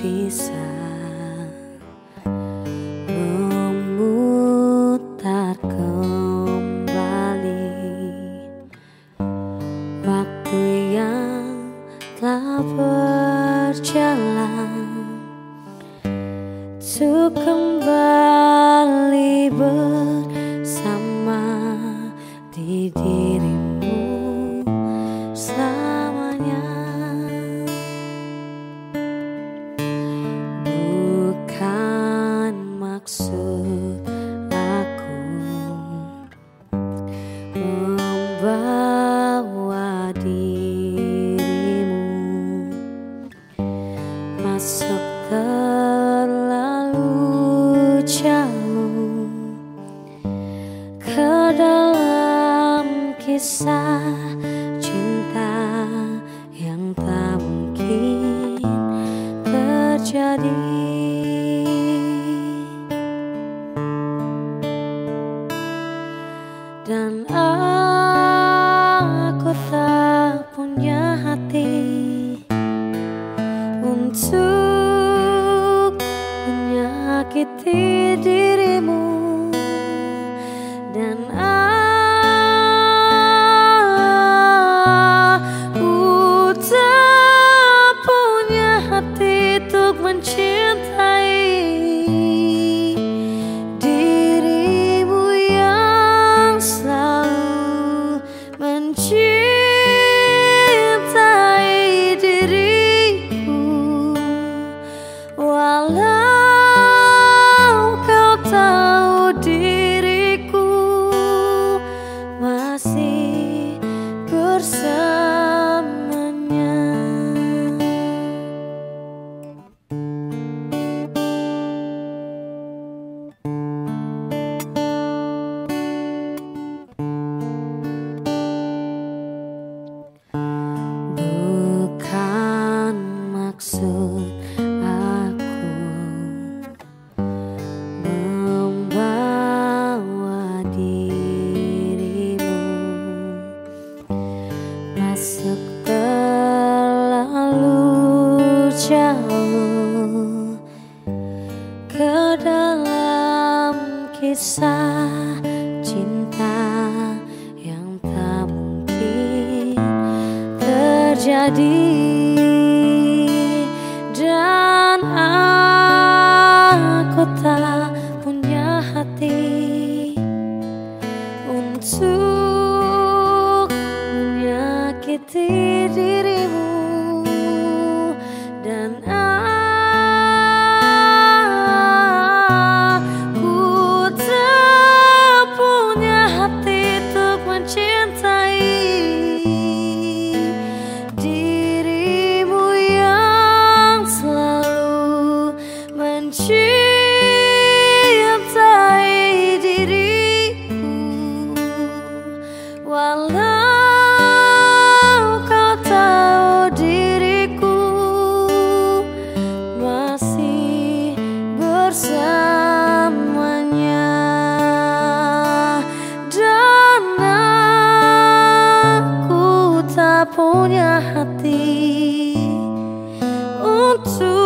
bisa memutar kembali waktu yang telah berjalan. membawa dirimu masuk terlalu jauh ke dalam kisah cinta yang tak mungkin terjadi. dan aku tak punya hati untuk menyakiti diri jauh ke dalam kisah cinta yang tak mungkin terjadi. to